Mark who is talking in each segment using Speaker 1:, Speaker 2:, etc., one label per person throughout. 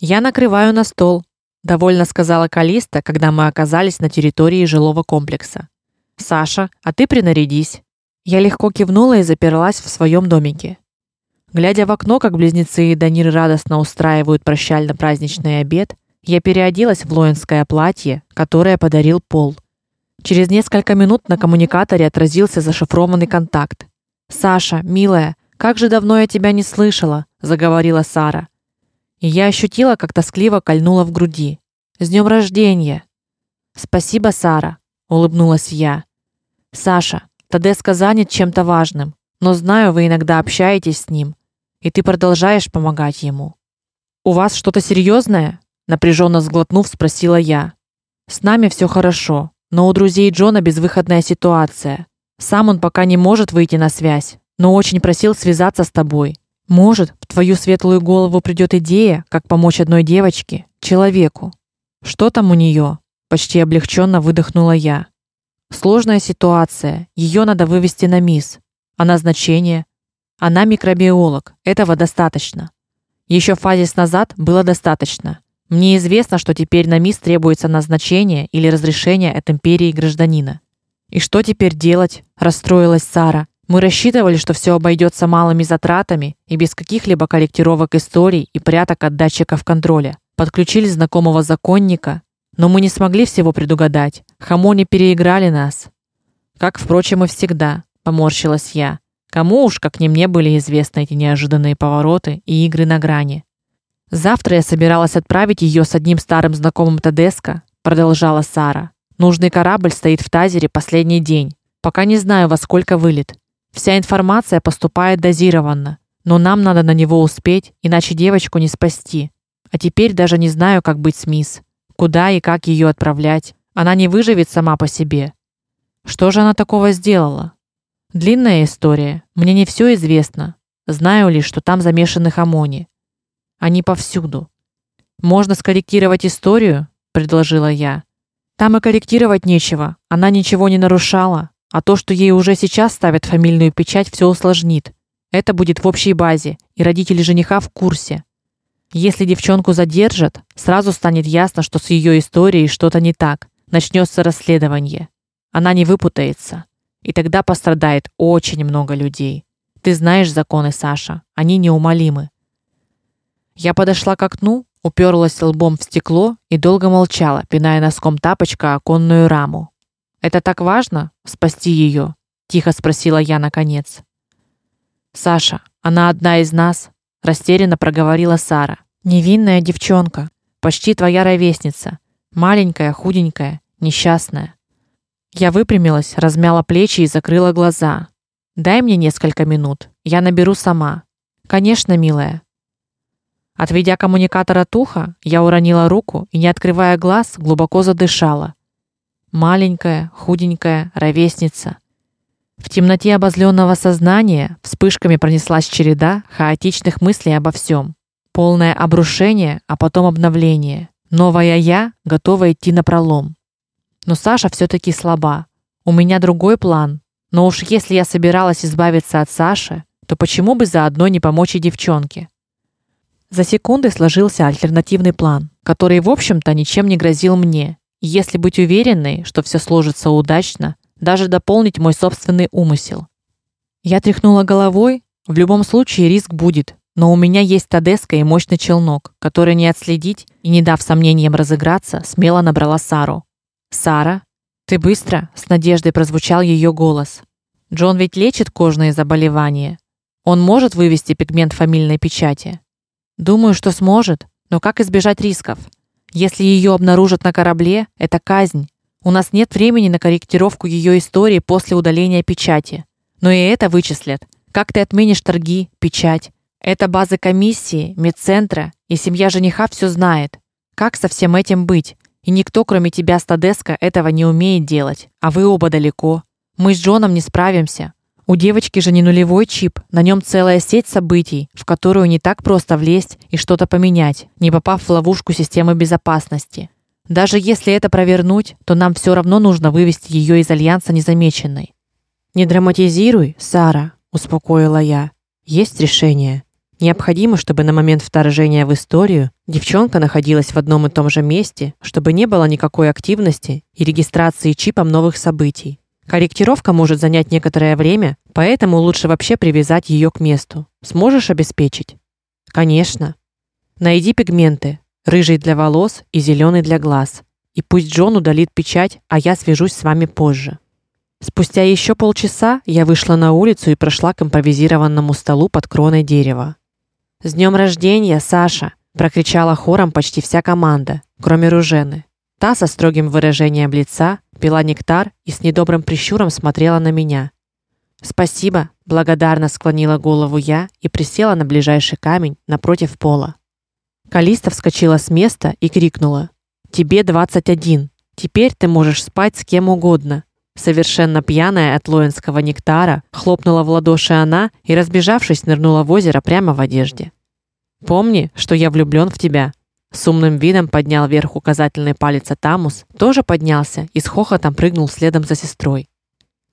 Speaker 1: Я накрываю на стол, довольно сказала Калиста, когда мы оказались на территории жилого комплекса. Саша, а ты принарядись. Я легко кивнула и заперлась в своем домике. Глядя в окно, как близнецы и Данир радостно устраивают прощально-праздничный обед, я переоделась в воинское платье, которое подарил Пол. Через несколько минут на коммуникаторе отразился зашифрованный контакт. Саша, милая, как же давно я тебя не слышала, заговорила Сара. И я ощутила, как тоскливо кольнуло в груди. С днем рождения. Спасибо, Сара, улыбнулась я. Саша, Тадеска занят чем-то важным, но знаю, вы иногда общаетесь с ним, и ты продолжаешь помогать ему. У вас что-то серьезное? напряженно сглотнув, спросила я. С нами все хорошо, но у друзей Джона безвыходная ситуация. Сам он пока не может выйти на связь, но очень просил связаться с тобой. Может, в твою светлую голову придет идея, как помочь одной девочке, человеку. Что там у нее? почти облегченно выдохнула я. Сложная ситуация. ее надо вывести на мисс. А назначение? Она микробиолог. Этого достаточно. Еще фазис назад было достаточно. Мне известно, что теперь на мисс требуется назначение или разрешение от империи гражданина. И что теперь делать? расстроилась Сара. Мы рассчитывали, что все обойдется малыми затратами и без каких-либо корректировок историй и пряток от датчиков контроля. Подключили знакомого законника, но мы не смогли всего предугадать. Хамони переиграли нас. Как впрочем и всегда, поморщилась я. Кому уж, как не мне, были известны эти неожиданные повороты и игры на грани. Завтра я собиралась отправить ее с одним старым знакомым Тадеска, продолжала Сара. Нужный корабль стоит в Тазере последний день. Пока не знаю, во сколько вылет. Вся информация поступает дозированно, но нам надо на него успеть, иначе девочку не спасти. А теперь даже не знаю, как быть с мисс. Куда и как ее отправлять? Она не выживет сама по себе. Что же она такого сделала? Длинная история. Мне не все известно. Знаю лишь, что там замешаны хамони. Они повсюду. Можно скорректировать историю, предложила я. Там и корректировать нечего. Она ничего не нарушала, а то, что ей уже сейчас ставят фамильную печать, все усложнит. Это будет в общей базе, и родители жениха в курсе. Если девчонку задержат, сразу станет ясно, что с ее историей что-то не так. Начнется расследование. Она не выпутается, и тогда пострадает очень много людей. Ты знаешь законы, Саша, они неумолимы. Я подошла к окну, уперлась лбом в стекло и долго молчала, пиная носком тапочка оконную раму. Это так важно спасти ее? тихо спросила я наконец. Саша, она одна из нас, растерянно проговорила Сара. Невинная девчонка, почти твоя ровесница, маленькая, худенькая, несчастная. Я выпрямилась, размяла плечи и закрыла глаза. Дай мне несколько минут, я наберу сама. Конечно, милая, Отведя коммуникатор от уха, я уронила руку и, не открывая глаз, глубоко задышала. Маленькая, худенькая ровесница. В темноте обозленного сознания вспышками пронеслась череда хаотичных мыслей обо всем. Полное обрушение, а потом обновление. Новая я, готова идти на пролом. Но Саша все таки слаба. У меня другой план. Но уж если я собиралась избавиться от Саши, то почему бы заодно не помочь и девчонке? За секунды сложился альтернативный план, который, в общем-то, ничем не грозил мне. Если быть уверенной, что все сложится удачно, даже дополнить мой собственный умысел. Я тряхнула головой. В любом случае риск будет, но у меня есть Тадеска и мощный челнок, который не отследить, и не дав сомнениям разыграться, смело набрала Сару. Сара, ты быстро, с надеждой прозвучал ее голос. Джон ведь лечит кожные заболевания. Он может вывести пигмент фамильной печати. Думаю, что сможет, но как избежать рисков? Если ее обнаружат на корабле, это казнь. У нас нет времени на корректировку ее истории после удаления печати. Но и это вычислят. Как ты отменишь торги, печать? Это базы комиссии, медцентра, и семья жениха все знает. Как со всем этим быть? И никто, кроме тебя, Стадеска, этого не умеет делать. А вы оба далеко. Мы с Джоном не справимся. У девочки же не нулевой чип, на нем целая сеть событий, в которую не так просто влезть и что-то поменять, не попав в ловушку системы безопасности. Даже если это провернуть, то нам все равно нужно вывести ее из альянса незамеченной. Не драматизируй, Сара, успокоила я. Есть решение. Необходимо, чтобы на момент вторжения в историю девчонка находилась в одном и том же месте, чтобы не было никакой активности и регистрации чипом новых событий. Корректировка может занять некоторое время, поэтому лучше вообще привязать ее к месту. Сможешь обеспечить? Конечно. Найди пигменты: рыжий для волос и зеленый для глаз. И пусть Джон удалит печать, а я свяжусь с вами позже. Спустя еще полчаса я вышла на улицу и прошла к импровизированному столу под кроной дерева. С днем рождения, Саша, прокричала хором почти вся команда, кроме Ружены. Та со строгим выражением лица пила нектар и с недобрым прищуром смотрела на меня. Спасибо, благодарно склонила голову я и присела на ближайший камень напротив пола. Калиста вскочила с места и крикнула: "Тебе 21. Теперь ты можешь спать с кем угодно". Совершенно пьяная от лоинского нектара, хлопнула в ладоши она и, разбежавшись, нырнула в озеро прямо в одежде. Помни, что я влюблён в тебя. С умным видом поднял вверх указательный палец Атамус, тоже поднялся и с хохотом прыгнул следом за сестрой.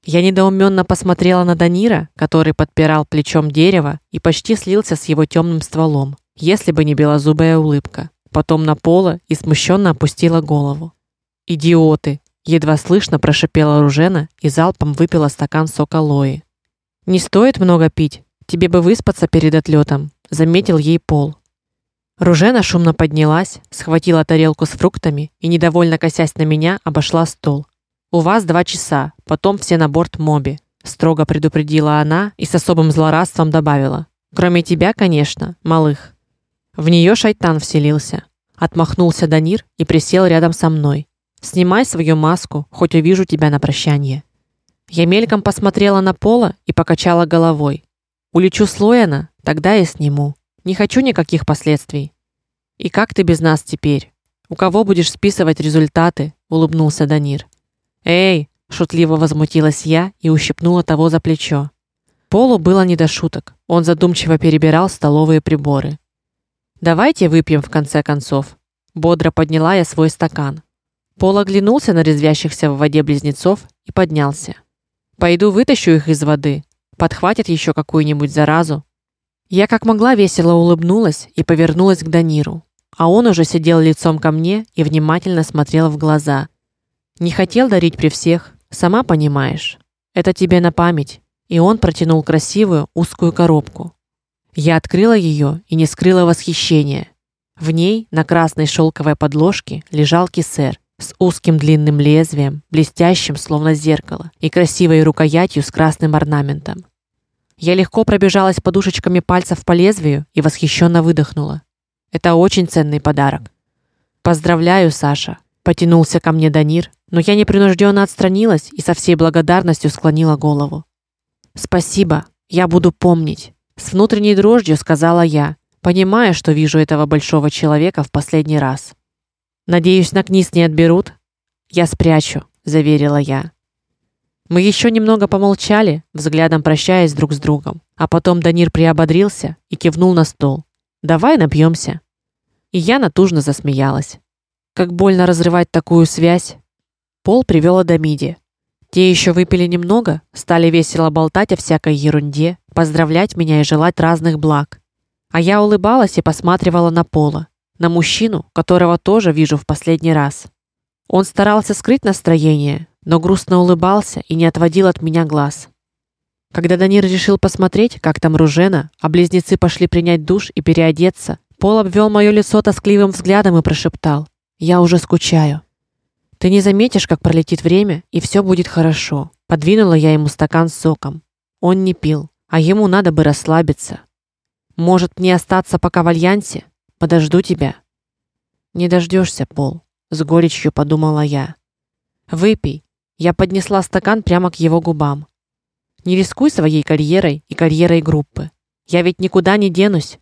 Speaker 1: Я недоуменно посмотрела на Данира, который подпирал плечом дерево и почти слился с его темным стволом, если бы не белозубая улыбка. Потом на Пола и смущенно опустила голову. Идиоты, едва слышно прошипела Ружена и залпом выпила стакан сока Лои. Не стоит много пить, тебе бы выспаться перед отлетом, заметил ей Пол. Ружена шумно поднялась, схватила тарелку с фруктами и недовольно косясь на меня, обошла стол. У вас два часа, потом все на борт Моби, строго предупредила она и с особым злорадством добавила: кроме тебя, конечно, малых. В нее шайтан вселился. Отмахнулся Данир и присел рядом со мной. Снимай свою маску, хоть увижу тебя на прощание. Я мельком посмотрела на Пола и покачала головой. Улечу с Лояна, тогда и сниму. Не хочу никаких последствий. И как ты без нас теперь? У кого будешь списывать результаты? улыбнулся Данир. Эй, шутливо возмутилась я и ущипнула того за плечо. Полу было не до шуток. Он задумчиво перебирал столовые приборы. Давайте выпьем в конце концов. Бодро подняла я свой стакан. Пол оглянулся на резвящихся в воде близнецов и поднялся. Пойду вытащу их из воды. Подхватят еще какую-нибудь заразу. Я как могла весело улыбнулась и повернулась к Даниру, а он уже сидел лицом ко мне и внимательно смотрел в глаза. Не хотел дарить при всех, сама понимаешь. Это тебе на память. И он протянул красивую узкую коробку. Я открыла ее и не скрыла восхищения. В ней на красной шелковой подложке лежал кисер с узким длинным лезвием, блестящим словно зеркало, и красивой рукоятью с красным орнаментом. Я легко пробежалась подушечками пальцев по лезвию и восхищенно выдохнула. Это очень ценный подарок. Поздравляю, Саша, потянулся ко мне Данир, но я непринужденно отстранилась и со всей благодарностью склонила голову. Спасибо, я буду помнить, с внутренней дрожью сказала я, понимая, что вижу этого большого человека в последний раз. Надеюсь, на книз не отберут. Я спрячу, заверила я. Мы еще немного помолчали, взглядом прощаясь друг с другом, а потом Данир приободрился и кивнул на стол. Давай напьемся. И я натужно засмеялась. Как больно разрывать такую связь. Пол привел Адамиди. Те еще выпили немного, стали весело болтать о всякой ерунде, поздравлять меня и желать разных благ. А я улыбалась и посматривала на Пола, на мужчину, которого тоже вижу в последний раз. Он старался скрыть настроение, но грустно улыбался и не отводил от меня глаз. Когда Данир решил посмотреть, как там Ружена, а близнецы пошли принять душ и переодеться, Пол обвел моё лицо тоскливым взглядом и прошептал: "Я уже скучаю. Ты не заметишь, как пролетит время, и все будет хорошо". Подвинула я ему стакан с соком. Он не пил, а ему надо бы расслабиться. Может, мне остаться пока в альянсе? Подожду тебя. Не дождешься, Пол, с горечью подумала я. Выпей. Я поднесла стакан прямо к его губам. Не рискуй своей карьерой и карьерой группы. Я ведь никуда не денусь.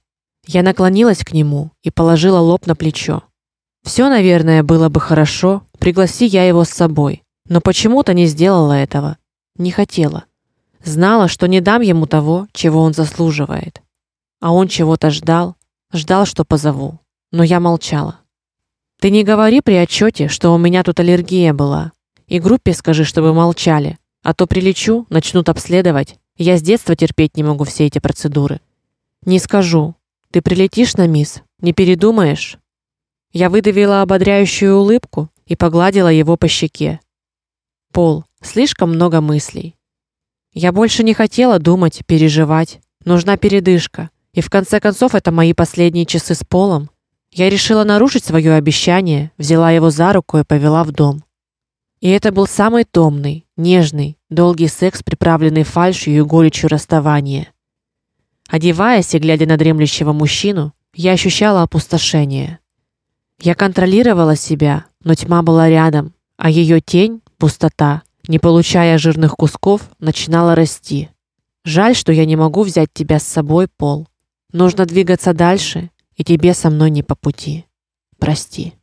Speaker 1: Я наклонилась к нему и положила лоб на плечо. Все, наверное, было бы хорошо, пригласи я его с собой, но почему-то не сделала этого. Не хотела. Знала, что не дам ему того, чего он заслуживает. А он чего-то ждал, Ждал, что позову, но я молчала. Ты не говори при отчете, что у меня тут аллергия была. И группе скажи, чтобы молчали, а то прилечу, начнут обследовать. Я с детства терпеть не могу все эти процедуры. Не скажу. Ты прилетишь на мисс? Не передумаешь? Я выдавила ободряющую улыбку и погладила его по щеке. Пол, слишком много мыслей. Я больше не хотела думать, переживать. Нужна передышка. И в конце концов это мои последние часы с Полом. Я решила нарушить свое обещание, взяла его за руку и повела в дом. И это был самый томный, нежный, долгий секс, приправленный фальшью и горечью расставания. Одеваясь и глядя на дремлющего мужчину, я ощущала опустошение. Я контролировала себя, но тьма была рядом, а ее тень, пустота, не получая жирных кусков, начинала расти. Жаль, что я не могу взять тебя с собой, Пол. Нужно двигаться дальше, и тебе со мной не по пути. Прости.